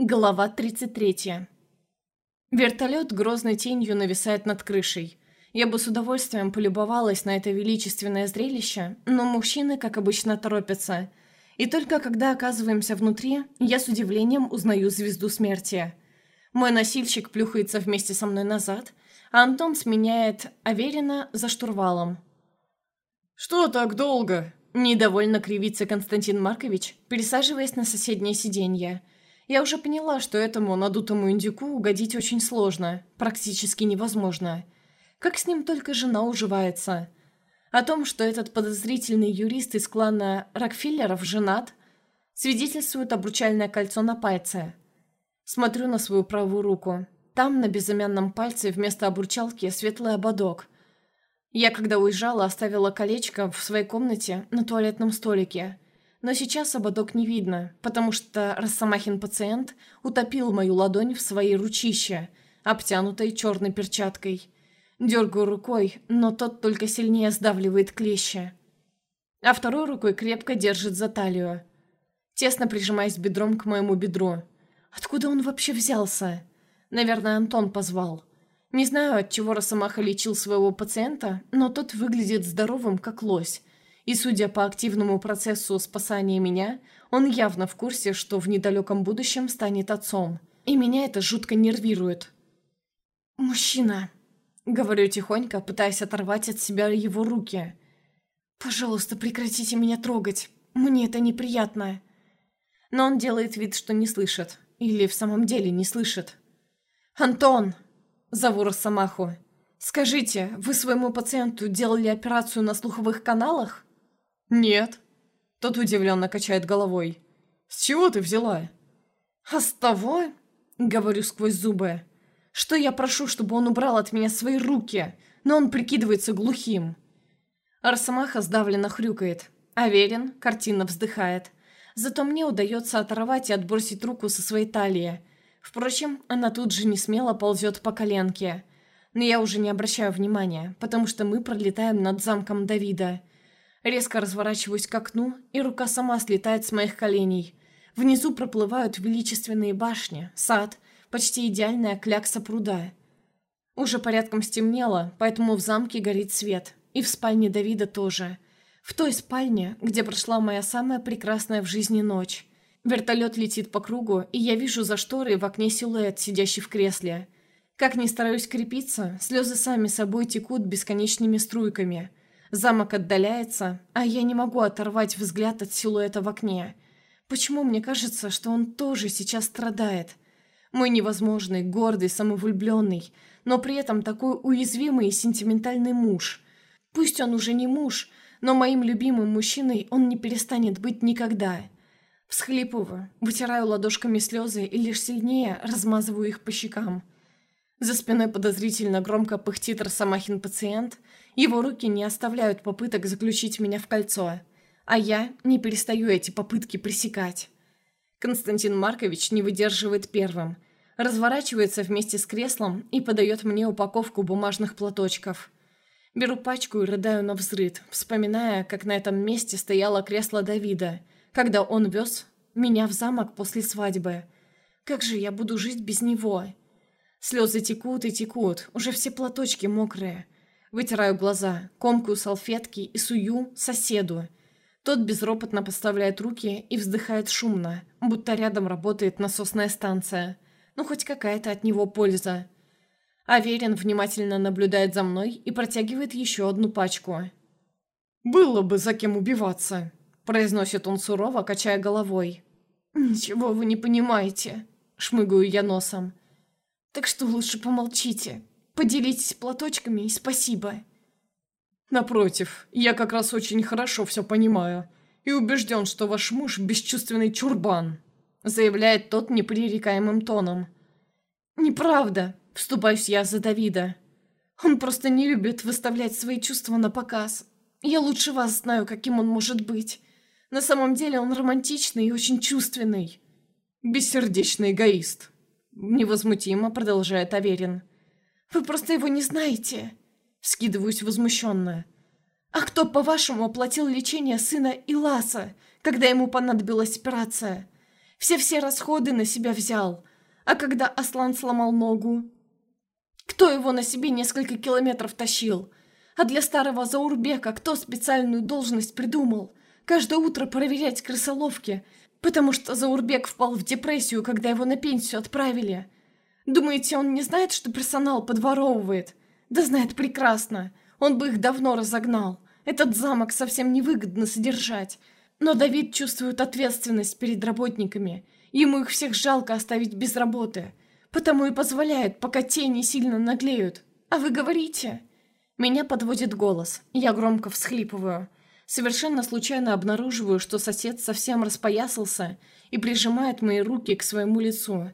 Глава 33. Вертолет грозной тенью нависает над крышей. Я бы с удовольствием полюбовалась на это величественное зрелище, но мужчины, как обычно, торопятся. И только когда оказываемся внутри, я с удивлением узнаю звезду смерти. Мой носильщик плюхается вместе со мной назад, а Антон сменяет Аверина за штурвалом. «Что так долго?» – недовольно кривится Константин Маркович, пересаживаясь на соседнее сиденье – я уже поняла, что этому надутому индюку угодить очень сложно, практически невозможно. Как с ним только жена уживается. О том, что этот подозрительный юрист из клана Рокфеллеров женат, свидетельствует обручальное кольцо на пальце. Смотрю на свою правую руку. Там, на безымянном пальце, вместо обручалки светлый ободок. Я, когда уезжала, оставила колечко в своей комнате на туалетном столике – но сейчас ободок не видно, потому что Росомахин пациент утопил мою ладонь в своей ручище, обтянутой черной перчаткой. Дергаю рукой, но тот только сильнее сдавливает клещи. А второй рукой крепко держит за талию. Тесно прижимаясь бедром к моему бедру. Откуда он вообще взялся? Наверное, Антон позвал. Не знаю, от чего Росомаха лечил своего пациента, но тот выглядит здоровым, как лось, и, судя по активному процессу спасания меня, он явно в курсе, что в недалеком будущем станет отцом. И меня это жутко нервирует. «Мужчина», — говорю тихонько, пытаясь оторвать от себя его руки. «Пожалуйста, прекратите меня трогать. Мне это неприятно». Но он делает вид, что не слышит. Или в самом деле не слышит. «Антон!» — зову Росомаху. «Скажите, вы своему пациенту делали операцию на слуховых каналах?» «Нет». Тот удивленно качает головой. «С чего ты взяла?» «А с того?» — говорю сквозь зубы. «Что я прошу, чтобы он убрал от меня свои руки, но он прикидывается глухим». Арсамаха сдавленно хрюкает. Аверин картинно вздыхает. Зато мне удается оторвать и отбросить руку со своей талии. Впрочем, она тут же не смело ползет по коленке. Но я уже не обращаю внимания, потому что мы пролетаем над замком Давида. Резко разворачиваюсь к окну, и рука сама слетает с моих коленей. Внизу проплывают величественные башни, сад, почти идеальная клякса пруда. Уже порядком стемнело, поэтому в замке горит свет. И в спальне Давида тоже. В той спальне, где прошла моя самая прекрасная в жизни ночь. Вертолет летит по кругу, и я вижу за шторой в окне силуэт, сидящий в кресле. Как ни стараюсь крепиться, слезы сами собой текут бесконечными струйками – Замок отдаляется, а я не могу оторвать взгляд от силуэта в окне. Почему мне кажется, что он тоже сейчас страдает? Мой невозможный, гордый, самовлюбленный, но при этом такой уязвимый и сентиментальный муж. Пусть он уже не муж, но моим любимым мужчиной он не перестанет быть никогда. Всхлипываю, вытираю ладошками слезы и лишь сильнее размазываю их по щекам. За спиной подозрительно громко пыхтит Росомахин пациент – его руки не оставляют попыток заключить меня в кольцо, а я не перестаю эти попытки пресекать. Константин Маркович не выдерживает первым, разворачивается вместе с креслом и подает мне упаковку бумажных платочков. Беру пачку и рыдаю на взрыд, вспоминая, как на этом месте стояло кресло Давида, когда он вез меня в замок после свадьбы. Как же я буду жить без него? Слезы текут и текут, уже все платочки мокрые. Вытираю глаза, комкаю салфетки и сую соседу. Тот безропотно поставляет руки и вздыхает шумно, будто рядом работает насосная станция. Ну, хоть какая-то от него польза. Аверин внимательно наблюдает за мной и протягивает еще одну пачку. «Было бы за кем убиваться», – произносит он сурово, качая головой. «Ничего вы не понимаете», – шмыгаю я носом. «Так что лучше помолчите. Поделитесь платочками и спасибо». «Напротив, я как раз очень хорошо все понимаю и убежден, что ваш муж бесчувственный чурбан», заявляет тот непререкаемым тоном. «Неправда», — вступаюсь я за Давида. «Он просто не любит выставлять свои чувства на показ. Я лучше вас знаю, каким он может быть. На самом деле он романтичный и очень чувственный». «Бессердечный эгоист», — невозмутимо продолжает Аверин. Вы просто его не знаете!» Скидываюсь возмущенно. «А кто, по-вашему, оплатил лечение сына Иласа, когда ему понадобилась операция? Все-все расходы на себя взял. А когда Аслан сломал ногу? Кто его на себе несколько километров тащил? А для старого Заурбека кто специальную должность придумал? Каждое утро проверять крысоловки, потому что Заурбек впал в депрессию, когда его на пенсию отправили. Думаете, он не знает, что персонал подворовывает? Да знает прекрасно. Он бы их давно разогнал. Этот замок совсем невыгодно содержать. Но Давид чувствует ответственность перед работниками. Ему их всех жалко оставить без работы. Потому и позволяет, пока те не сильно наглеют. А вы говорите? Меня подводит голос. Я громко всхлипываю. Совершенно случайно обнаруживаю, что сосед совсем распоясался и прижимает мои руки к своему лицу.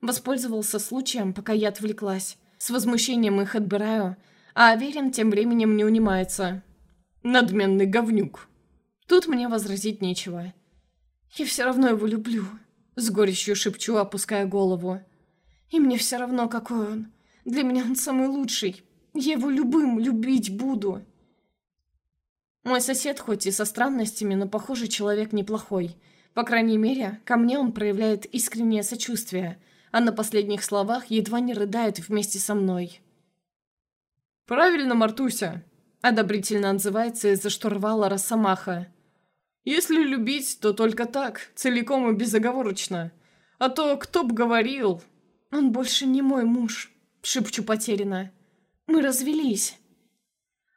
Воспользовался случаем, пока я отвлеклась. С возмущением их отбираю, а Аверин тем временем не унимается. Надменный говнюк. Тут мне возразить нечего. Я все равно его люблю. С горечью шепчу, опуская голову. И мне все равно, какой он. Для меня он самый лучший. Я его любым любить буду. Мой сосед хоть и со странностями, но, похоже, человек неплохой. По крайней мере, ко мне он проявляет искреннее сочувствие, а на последних словах едва не рыдает вместе со мной. «Правильно, Мартуся!» — одобрительно отзывается из-за штурвала Росомаха. «Если любить, то только так, целиком и безоговорочно. А то кто б говорил...» «Он больше не мой муж», — шепчу потерянно. «Мы развелись».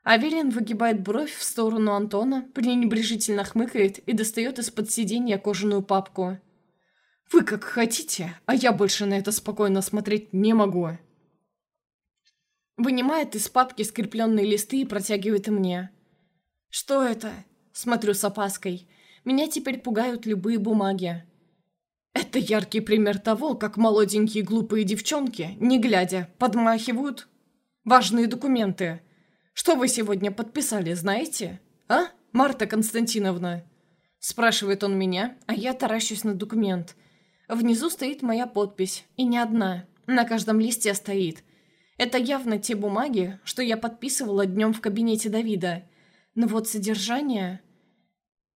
Аверин выгибает бровь в сторону Антона, пренебрежительно хмыкает и достает из-под сиденья кожаную папку. «Вы как хотите, а я больше на это спокойно смотреть не могу». Вынимает из папки скрепленные листы и протягивает мне. «Что это?» Смотрю с опаской. Меня теперь пугают любые бумаги. Это яркий пример того, как молоденькие глупые девчонки, не глядя, подмахивают важные документы – что вы сегодня подписали, знаете? А, Марта Константиновна?» Спрашивает он меня, а я таращусь на документ. Внизу стоит моя подпись, и не одна. На каждом листе стоит. Это явно те бумаги, что я подписывала днем в кабинете Давида. Но вот содержание...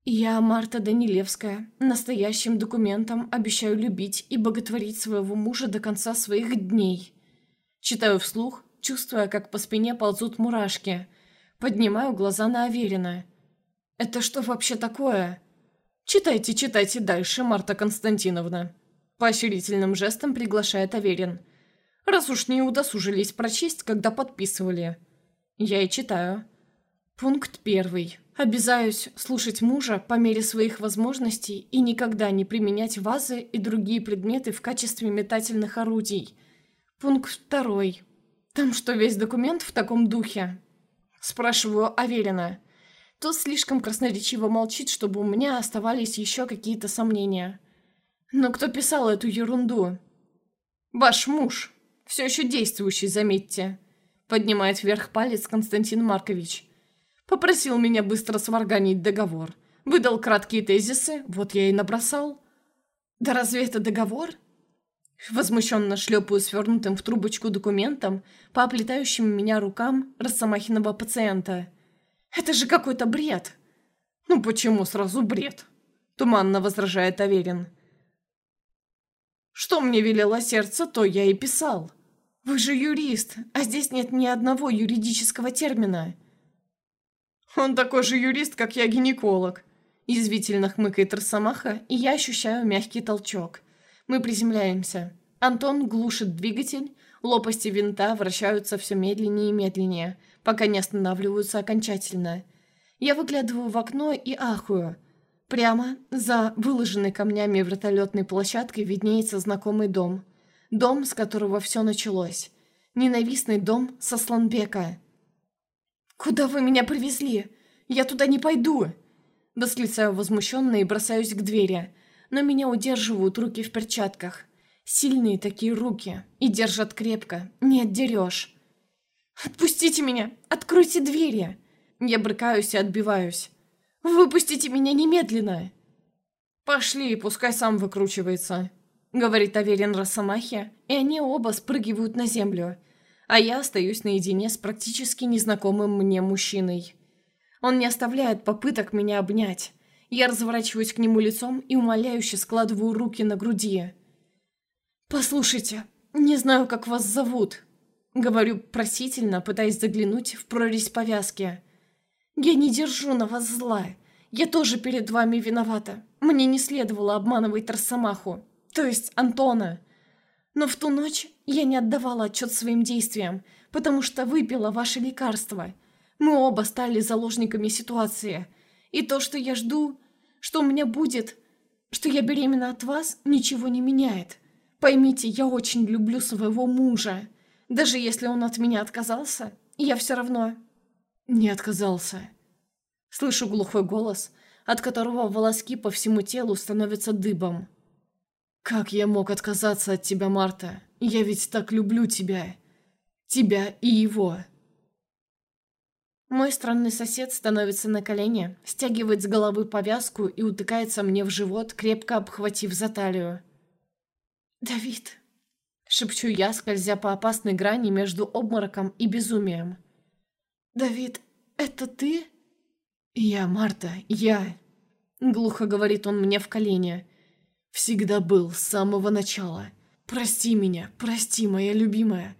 Я, Марта Данилевская, настоящим документом обещаю любить и боготворить своего мужа до конца своих дней. Читаю вслух, чувствуя, как по спине ползут мурашки. Поднимаю глаза на Аверина. «Это что вообще такое?» «Читайте, читайте дальше, Марта Константиновна». Поощрительным жестом приглашает Аверин. «Раз уж не удосужились прочесть, когда подписывали». Я и читаю. Пункт первый. Обязаюсь слушать мужа по мере своих возможностей и никогда не применять вазы и другие предметы в качестве метательных орудий. Пункт второй. «Там что, весь документ в таком духе?» Спрашиваю Аверина. Тот слишком красноречиво молчит, чтобы у меня оставались еще какие-то сомнения. «Но кто писал эту ерунду?» «Ваш муж. Все еще действующий, заметьте», — поднимает вверх палец Константин Маркович. «Попросил меня быстро сварганить договор. Выдал краткие тезисы, вот я и набросал». «Да разве это договор?» Возмущенно шлепаю свернутым в трубочку документом по оплетающим меня рукам Росомахиного пациента. «Это же какой-то бред!» «Ну почему сразу бред?» Туманно возражает Аверин. «Что мне велело сердце, то я и писал. Вы же юрист, а здесь нет ни одного юридического термина». «Он такой же юрист, как я гинеколог», Язвительно хмыкает Росомаха, и я ощущаю мягкий толчок. Мы приземляемся. Антон глушит двигатель, лопасти винта вращаются все медленнее и медленнее, пока не останавливаются окончательно. Я выглядываю в окно и ахую. Прямо за выложенной камнями вертолетной площадкой виднеется знакомый дом. Дом, с которого все началось. Ненавистный дом Сосланбека. «Куда вы меня привезли? Я туда не пойду!» Восклицаю возмущенно и бросаюсь к двери, но меня удерживают руки в перчатках. Сильные такие руки. И держат крепко. Не отдерешь. «Отпустите меня! Откройте двери!» Я брыкаюсь и отбиваюсь. «Выпустите меня немедленно!» «Пошли, пускай сам выкручивается», — говорит Аверин Росомахе, и они оба спрыгивают на землю, а я остаюсь наедине с практически незнакомым мне мужчиной. Он не оставляет попыток меня обнять. Я разворачиваюсь к нему лицом и умоляюще складываю руки на груди. «Послушайте, не знаю, как вас зовут», — говорю просительно, пытаясь заглянуть в прорезь повязки. «Я не держу на вас зла. Я тоже перед вами виновата. Мне не следовало обманывать Росомаху, то есть Антона. Но в ту ночь я не отдавала отчет своим действиям, потому что выпила ваше лекарство. Мы оба стали заложниками ситуации. И то, что я жду, что у меня будет, что я беременна от вас, ничего не меняет. Поймите, я очень люблю своего мужа. Даже если он от меня отказался, я все равно... Не отказался. Слышу глухой голос, от которого волоски по всему телу становятся дыбом. «Как я мог отказаться от тебя, Марта? Я ведь так люблю тебя. Тебя и его». Мой странный сосед становится на колени, стягивает с головы повязку и утыкается мне в живот, крепко обхватив за талию. «Давид!» — шепчу я, скользя по опасной грани между обмороком и безумием. «Давид, это ты?» «Я, Марта, я!» — глухо говорит он мне в колени. «Всегда был, с самого начала. Прости меня, прости, моя любимая.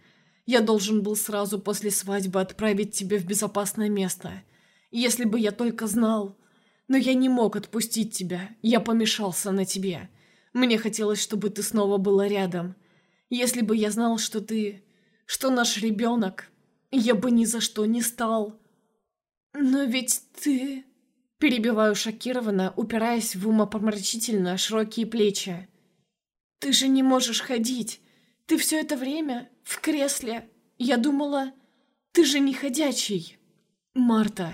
Я должен был сразу после свадьбы отправить тебя в безопасное место. Если бы я только знал. Но я не мог отпустить тебя. Я помешался на тебе. Мне хотелось, чтобы ты снова была рядом. Если бы я знал, что ты... Что наш ребенок... Я бы ни за что не стал. Но ведь ты... Перебиваю шокированно, упираясь в умопомрачительно широкие плечи. Ты же не можешь ходить. Ты все это время в кресле. Я думала, ты же не ходячий. Марта.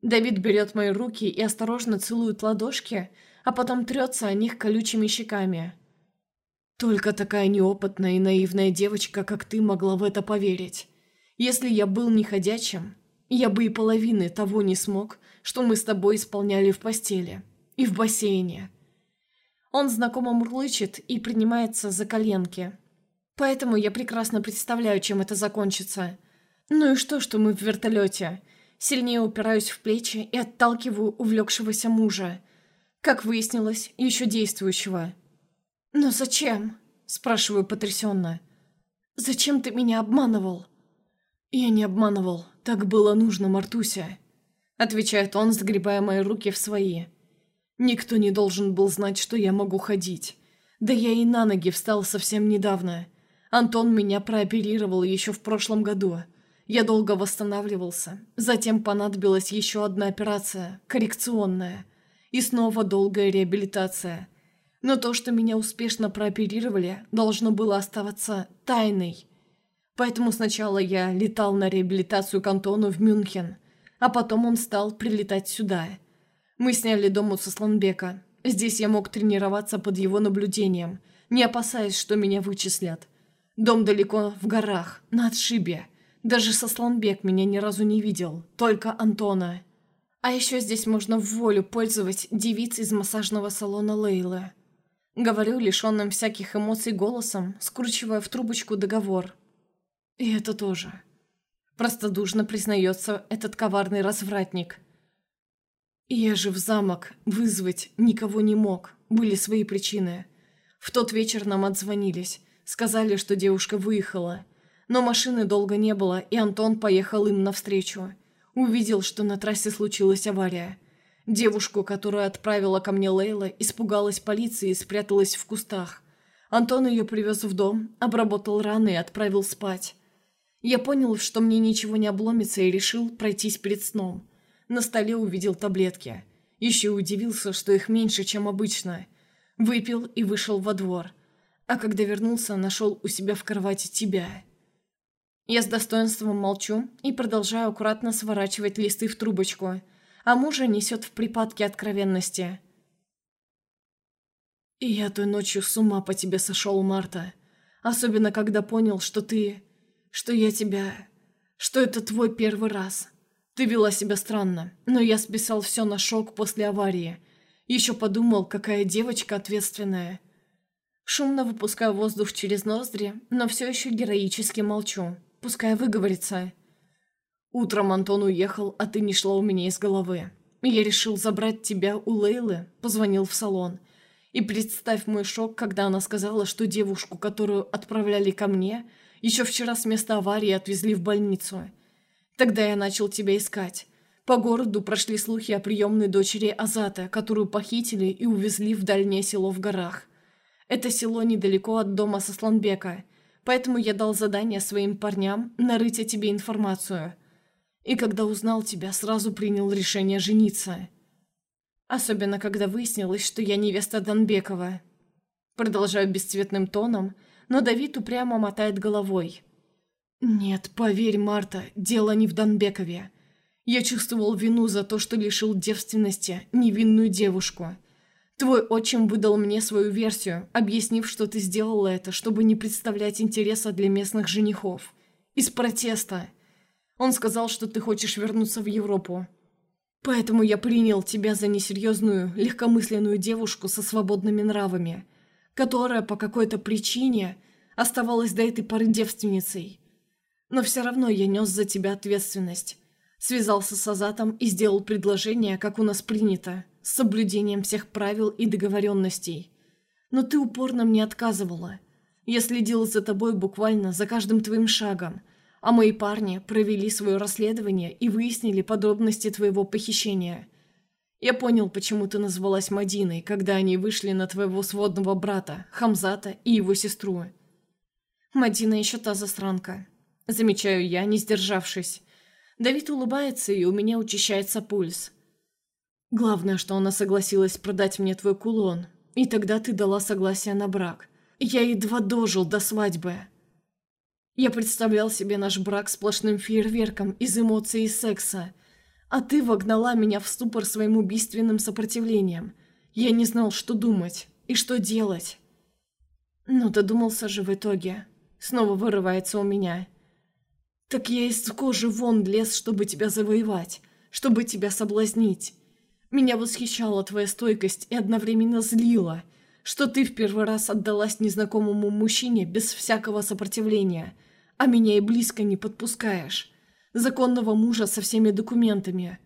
Давид берет мои руки и осторожно целует ладошки, а потом трется о них колючими щеками. Только такая неопытная и наивная девочка, как ты, могла в это поверить. Если я был неходячим, я бы и половины того не смог, что мы с тобой исполняли в постели и в бассейне. Он знакомо мурлычет и принимается за коленки. Поэтому я прекрасно представляю, чем это закончится. Ну и что, что мы в вертолете? Сильнее упираюсь в плечи и отталкиваю увлекшегося мужа. Как выяснилось, еще действующего. «Но зачем?» – спрашиваю потрясенно. «Зачем ты меня обманывал?» «Я не обманывал. Так было нужно, Мартуся», – отвечает он, загребая мои руки в свои. «Никто не должен был знать, что я могу ходить. Да я и на ноги встал совсем недавно. Антон меня прооперировал еще в прошлом году. Я долго восстанавливался. Затем понадобилась еще одна операция, коррекционная. И снова долгая реабилитация. Но то, что меня успешно прооперировали, должно было оставаться тайной. Поэтому сначала я летал на реабилитацию к Антону в Мюнхен, а потом он стал прилетать сюда. Мы сняли дом у Сосланбека. Здесь я мог тренироваться под его наблюдением, не опасаясь, что меня вычислят. Дом далеко в горах, на отшибе. Даже Сосланбек меня ни разу не видел, только Антона. А еще здесь можно в волю пользовать девиц из массажного салона Лейлы. Говорю лишенным всяких эмоций голосом, скручивая в трубочку договор. И это тоже. Простодушно признается этот коварный развратник. Я же в замок вызвать никого не мог, были свои причины. В тот вечер нам отзвонились. Сказали, что девушка выехала. Но машины долго не было, и Антон поехал им навстречу. Увидел, что на трассе случилась авария. Девушку, которую отправила ко мне Лейла, испугалась полиции и спряталась в кустах. Антон ее привез в дом, обработал раны и отправил спать. Я понял, что мне ничего не обломится и решил пройтись перед сном. На столе увидел таблетки. Еще удивился, что их меньше, чем обычно. Выпил и вышел во двор – а когда вернулся, нашел у себя в кровати тебя. Я с достоинством молчу и продолжаю аккуратно сворачивать листы в трубочку, а мужа несет в припадке откровенности. И я той ночью с ума по тебе сошел, Марта. Особенно, когда понял, что ты... что я тебя... что это твой первый раз. Ты вела себя странно, но я списал все на шок после аварии. Еще подумал, какая девочка ответственная. Шумно выпускаю воздух через ноздри, но все еще героически молчу. Пускай выговорится. Утром Антон уехал, а ты не шла у меня из головы. Я решил забрать тебя у Лейлы, позвонил в салон. И представь мой шок, когда она сказала, что девушку, которую отправляли ко мне, еще вчера с места аварии отвезли в больницу. Тогда я начал тебя искать. По городу прошли слухи о приемной дочери Азата, которую похитили и увезли в дальнее село в горах. Это село недалеко от дома Сосланбека, поэтому я дал задание своим парням нарыть о тебе информацию. И когда узнал тебя, сразу принял решение жениться. Особенно, когда выяснилось, что я невеста Донбекова. Продолжаю бесцветным тоном, но Давид упрямо мотает головой. «Нет, поверь, Марта, дело не в Донбекове. Я чувствовал вину за то, что лишил девственности невинную девушку. Твой отчим выдал мне свою версию, объяснив, что ты сделала это, чтобы не представлять интереса для местных женихов. Из протеста. Он сказал, что ты хочешь вернуться в Европу. Поэтому я принял тебя за несерьезную, легкомысленную девушку со свободными нравами, которая по какой-то причине оставалась до этой поры девственницей. Но все равно я нес за тебя ответственность. Связался с Азатом и сделал предложение, как у нас принято, с соблюдением всех правил и договоренностей. Но ты упорно мне отказывала. Я следил за тобой буквально за каждым твоим шагом – а мои парни провели свое расследование и выяснили подробности твоего похищения. Я понял, почему ты назвалась Мадиной, когда они вышли на твоего сводного брата, Хамзата и его сестру. Мадина еще та засранка. Замечаю я, не сдержавшись. Давид улыбается, и у меня учащается пульс. Главное, что она согласилась продать мне твой кулон, и тогда ты дала согласие на брак. Я едва дожил до свадьбы. Я представлял себе наш брак сплошным фейерверком из эмоций и секса. А ты вогнала меня в ступор своим убийственным сопротивлением. Я не знал, что думать и что делать. Но додумался же в итоге. Снова вырывается у меня. Так я из кожи вон лез, чтобы тебя завоевать, чтобы тебя соблазнить. Меня восхищала твоя стойкость и одновременно злила, что ты в первый раз отдалась незнакомому мужчине без всякого сопротивления, а меня и близко не подпускаешь. Законного мужа со всеми документами.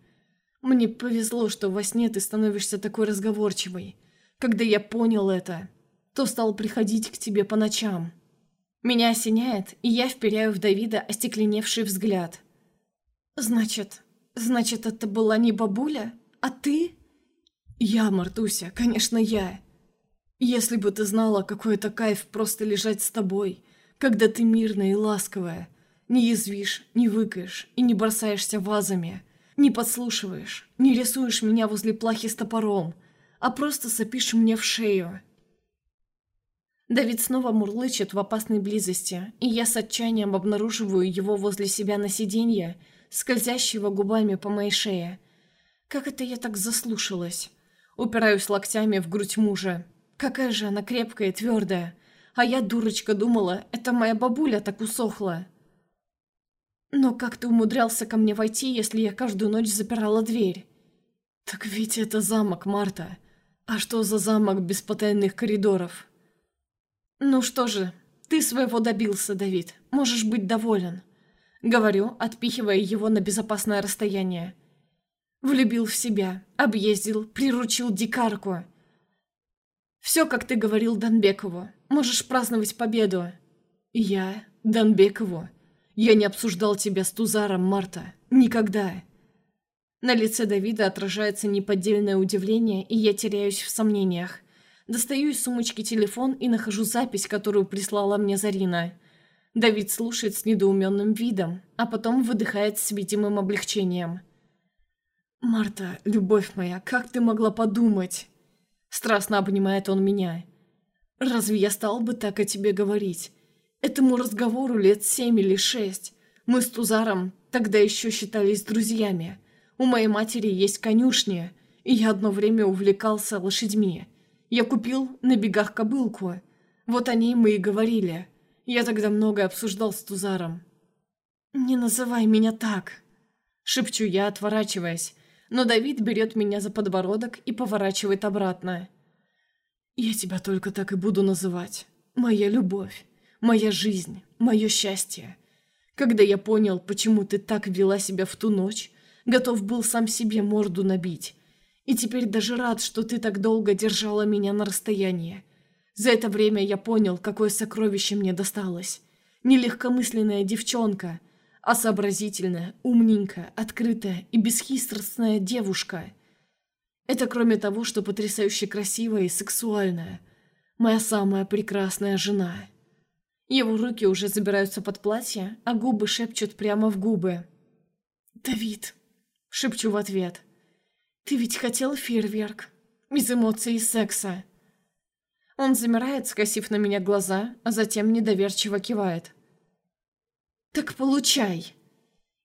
Мне повезло, что во сне ты становишься такой разговорчивой. Когда я понял это, то стал приходить к тебе по ночам. Меня осеняет, и я вперяю в Давида остекленевший взгляд. «Значит, значит, это была не бабуля, а ты?» «Я, Мартуся, конечно, я. Если бы ты знала, какой это кайф просто лежать с тобой, когда ты мирная и ласковая, не язвишь, не выкаешь и не бросаешься вазами, не подслушиваешь, не рисуешь меня возле плахи с топором, а просто сопишь мне в шею. Давид снова мурлычет в опасной близости, и я с отчаянием обнаруживаю его возле себя на сиденье, скользящего губами по моей шее. Как это я так заслушалась? Упираюсь локтями в грудь мужа. Какая же она крепкая и твердая. А я, дурочка, думала, это моя бабуля так усохла. Но как ты умудрялся ко мне войти, если я каждую ночь запирала дверь? Так ведь это замок, Марта. А что за замок без потайных коридоров? Ну что же, ты своего добился, Давид. Можешь быть доволен. Говорю, отпихивая его на безопасное расстояние. Влюбил в себя, объездил, приручил дикарку. Все, как ты говорил Донбекову. Можешь праздновать победу. Я, Донбекову. Я не обсуждал тебя с Тузаром, Марта. Никогда. На лице Давида отражается неподдельное удивление, и я теряюсь в сомнениях. Достаю из сумочки телефон и нахожу запись, которую прислала мне Зарина. Давид слушает с недоуменным видом, а потом выдыхает с видимым облегчением. «Марта, любовь моя, как ты могла подумать?» Страстно обнимает он меня. Разве я стал бы так о тебе говорить? Этому разговору лет семь или шесть. Мы с Тузаром тогда еще считались друзьями. У моей матери есть конюшня, и я одно время увлекался лошадьми. Я купил на бегах кобылку. Вот о ней мы и говорили. Я тогда много обсуждал с Тузаром. «Не называй меня так», — шепчу я, отворачиваясь, но Давид берет меня за подбородок и поворачивает обратно. Я тебя только так и буду называть. Моя любовь, моя жизнь, мое счастье. Когда я понял, почему ты так вела себя в ту ночь, Готов был сам себе морду набить. И теперь даже рад, что ты так долго держала меня на расстоянии. За это время я понял, какое сокровище мне досталось. Нелегкомысленная девчонка, а сообразительная, умненькая, открытая и бесхитростная девушка. Это кроме того, что потрясающе красивая и сексуальная. Моя самая прекрасная жена. Его руки уже забираются под платье, а губы шепчут прямо в губы. «Давид!» — шепчу в ответ. «Ты ведь хотел фейерверк? Без эмоций и секса?» Он замирает, скосив на меня глаза, а затем недоверчиво кивает. «Так получай!»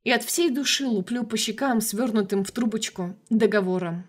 И от всей души луплю по щекам, свернутым в трубочку, договором.